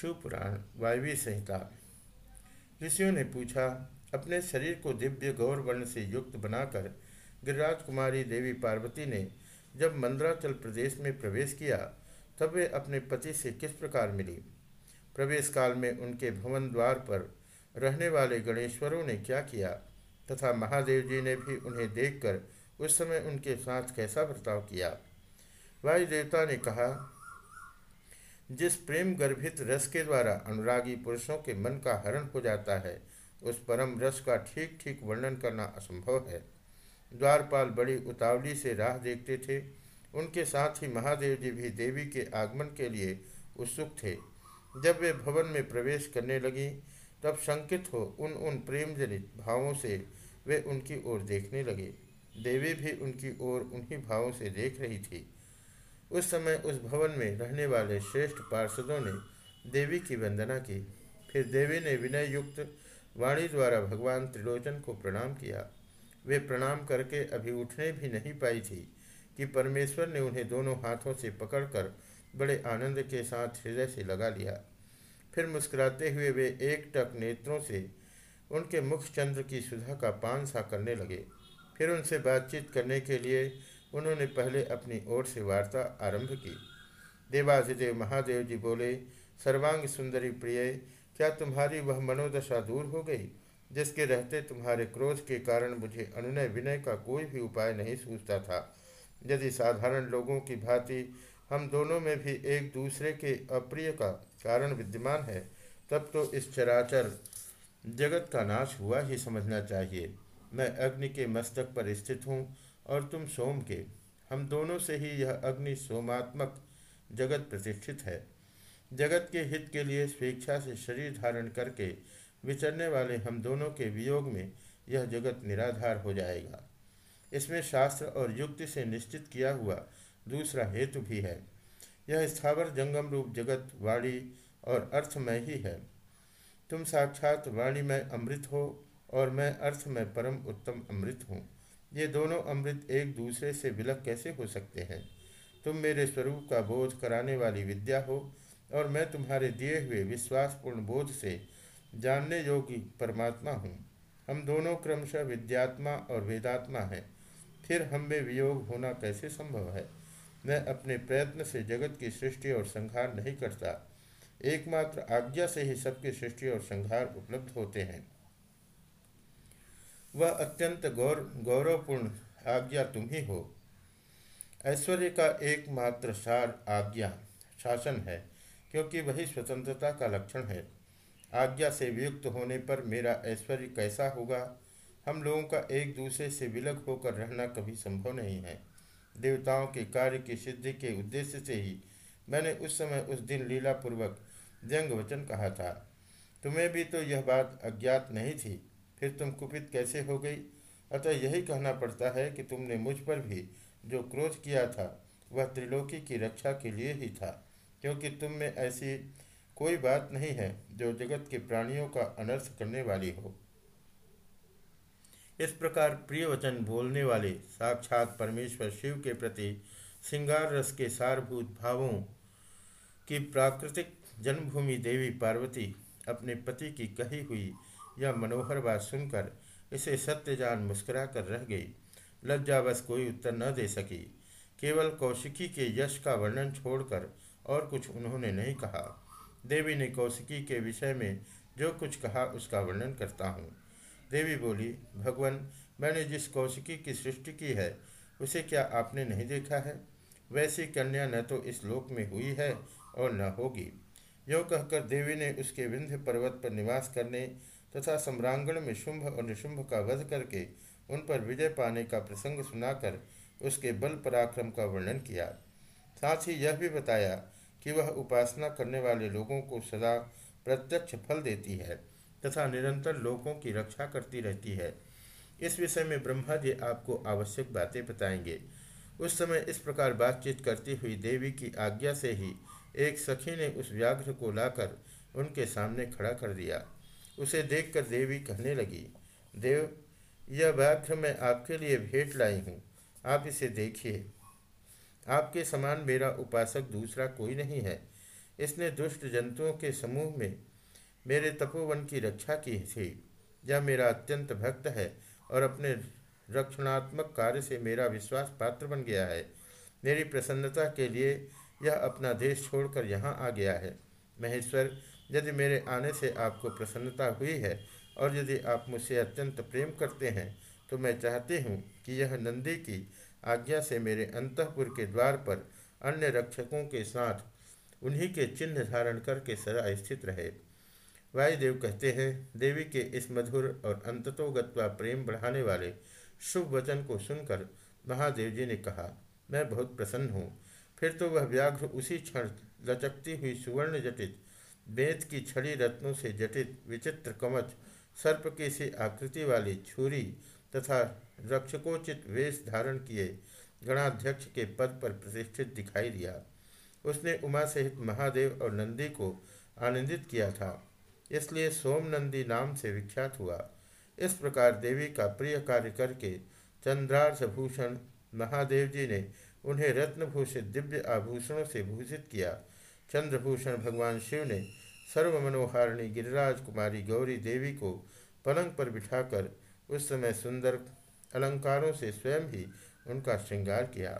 शिवपुराण वायवी संहिता ऋषियों ने पूछा, अपने शरीर को दिव्य गौर वर्ण से युक्त बनाकर गिरिराज कुमारी देवी पार्वती ने जब मंदराचल प्रदेश में प्रवेश किया, तब वे अपने पति से किस प्रकार मिली? प्रवेश काल में उनके भवन द्वार पर रहने वाले गणेश्वरों ने क्या किया? तथा महादेव जी ने भी उन्हें देखकर उस समय उनके साथ कैसा बर्ताव किया? वायु देवता ने कहा जिस प्रेम गर्भित रस के द्वारा अनुरागी पुरुषों के मन का हरण हो जाता है, उस परम रस का ठीक ठीक वर्णन करना असंभव है। द्वारपाल बड़ी उतावली से राह देखते थे। उनके साथ ही महादेव जी भी देवी के आगमन के लिए उत्सुक थे। जब वे भवन में प्रवेश करने लगी, तब शंकित हो उन उन प्रेम जनित भावों से वे उनकी ओर देखने लगे। देवी भी उनकी ओर उन्हीं भावों से देख रही थी। उस समय उस भवन में रहने वाले श्रेष्ठ पार्षदों ने देवी की वंदना की। फिर देवी ने विनय युक्त वाणी द्वारा भगवान त्रिलोचन को प्रणाम किया। वे प्रणाम करके अभी उठने भी नहीं पाई थी कि परमेश्वर ने उन्हें दोनों हाथों से पकड़कर बड़े आनंद के साथ हृदय से लगा लिया। फिर मुस्कुराते हुए वे एक टक नेत्रों से उनके मुख चंद्र की सुधा का पान सा करने लगे। फिर उनसे बातचीत करने के लिए उन्होंने पहले अपनी ओर से वार्ता आरंभ की। देवाधिदेव महादेव जी बोले, सर्वांग सुंदरी प्रिय, क्या तुम्हारी वह मनोदशा दूर हो गई, जिसके रहते तुम्हारे क्रोध के कारण मुझे अनुनय विनय का कोई भी उपाय नहीं सूझता था। यदि साधारण लोगों की भांति हम दोनों में भी एक दूसरे के अप्रिय का कारण विद्यमान है, तब तो इस चराचर जगत का नाश हुआ ही समझना चाहिए। मैं अग्नि के मस्तक पर स्थित हूँ और तुम सोम के। हम दोनों से ही यह अग्नि सोमात्मक जगत प्रतिष्ठित है। जगत के हित के लिए स्वेच्छा से शरीर धारण करके विचरने वाले हम दोनों के वियोग में यह जगत निराधार हो जाएगा। इसमें शास्त्र और युक्ति से निश्चित किया हुआ दूसरा हेतु भी है। यह स्थावर जंगम रूप जगत वाणी और अर्थमय ही है। तुम साक्षात वाणी में अमृत हो और मैं अर्थ में परम उत्तम अमृत हूँ। ये दोनों अमृत एक दूसरे से विलक कैसे हो सकते हैं? तुम मेरे स्वरूप का बोध कराने वाली विद्या हो, और मैं तुम्हारे दिए हुए विश्वासपूर्ण बोध से जानने योग्य परमात्मा हूँ। हम दोनों क्रमशः विद्यात्मा और वेदात्मा हैं। फिर हम में वियोग होना कैसे संभव है? मैं अपने प्रयत्न से जगत की सृष्टि और संहार नहीं करता। एकमात्र आज्ञा से ही सबकी सृष्टि और संहार उपलब्ध होते हैं। वह अत्यंत गौर, गौरवपूर्ण आज्ञा तुम ही हो। ऐश्वर्य का एकमात्र सार आज्ञा, शासन है, क्योंकि वही स्वतंत्रता का लक्षण है। आज्ञा से वियुक्त होने पर मेरा ऐश्वर्य कैसा होगा? हम लोगों का एक दूसरे से विलग होकर रहना कभी संभव नहीं है। देवताओं के कार्य की सिद्धि के उद्देश्य से ही मैंने उस समय उस दिन लीलापूर्वक व्यंग वचन कहा था। तुम्हें भी तो यह बात अज्ञात नहीं थी। फिर तुम कुपित कैसे हो गई? अतः यही कहना पड़ता है कि तुमने मुझ पर भी जो क्रोध किया था, वह त्रिलोकी की रक्षा के लिए ही था, क्योंकि तुम में ऐसी कोई बात नहीं है जो जगत के प्राणियों का अनर्थ करने वाली हो। इस प्रकार प्रिय वचन बोलने वाले साक्षात परमेश्वर शिव के प्रति श्रृंगार रस के सारभूत भावों की प्राकृतिक जन्मभूमि देवी पार्वती अपने पति की कही हुई यह मनोहर बात सुनकर इसे सत्य जान मुस्कुरा कर रह गई। लज्जावश कोई उत्तर न दे सकी। केवल कौशिकी के यश का वर्णन छोड़कर और कुछ उन्होंने नहीं कहा। देवी ने कौशिकी के विषय में जो कुछ कहा उसका वर्णन करता हूँ। देवी बोली, भगवान, मैंने जिस कौशिकी की सृष्टि की है, उसे क्या आपने नहीं देखा है? वैसी कन्या न तो इस लोक में हुई है और न होगी यो कहकर देवी ने उसके विंध्य पर्वत पर निवास करने तथा सम्रांगण में शुंभ और निशुंभ का वध करके उन पर विजय पाने का प्रसंग सुनाकर उसके बल पराक्रम का वर्णन किया। साथ ही यह भी बताया कि वह उपासना करने वाले लोगों को सदा प्रत्यक्ष फल देती है तथा निरंतर लोगों की रक्षा करती रहती है। इस विषय में ब्रह्मा जी आपको आवश्यक बातें बताएँगे। उस समय इस प्रकार बातचीत करती हुई देवी की आज्ञा से ही एक सखी ने उस व्याघ्र को लाकर उनके सामने खड़ा कर दिया। उसे देखकर देवी कहने लगी, देव, यह व्याघ्र मैं आपके लिए भेंट लाई हूँ। आप इसे देखिए। आपके समान मेरा उपासक दूसरा कोई नहीं है। इसने दुष्ट जंतुओं के समूह में मेरे तपोवन की रक्षा की थी। यह मेरा अत्यंत भक्त है और अपने रक्षणात्मक कार्य से मेरा विश्वास पात्र बन गया है। मेरी प्रसन्नता के लिए यह अपना देश छोड़कर यहाँ आ गया है। महेश्वर यदि मेरे आने से आपको प्रसन्नता हुई है और यदि आप मुझसे अत्यंत प्रेम करते हैं तो मैं चाहती हूँ कि यह नंदी की आज्ञा से मेरे अंतपुर के द्वार पर अन्य रक्षकों के साथ उन्हीं के चिन्ह धारण करके सदा स्थित रहे। वायुदेव कहते हैं, देवी के इस मधुर और अंततोगत्वा प्रेम बढ़ाने वाले शुभ वचन को सुनकर महादेव जी ने कहा, मैं बहुत प्रसन्न हूँ। फिर तो वह व्याघ्र उसी क्षण लचकती हुई सुवर्ण जटित बेत की छड़ी रत्नों से जटित विचित्र कवच, सर्प की सी आकृति वाली छुरी तथा रक्षकोचित वेश धारण किए गणाध्यक्ष के पद पर प्रतिष्ठित दिखाई दिया। उसने उमा सहित महादेव और नंदी को आनंदित किया था। इसलिए सोम नंदी नाम से विख्यात हुआ। इस प्रकार देवी का प्रिय कार्य करके चंद्रार्थ भूषण महादेव जी ने उन्हें रत्नभूषित दिव्य आभूषणों से भूषित किया। चंद्रभूषण भगवान शिव ने सर्वमनोहारिणी गिरिराज कुमारी गौरी देवी को पलंग पर बिठाकर उस समय सुंदर अलंकारों से स्वयं ही उनका श्रृंगार किया।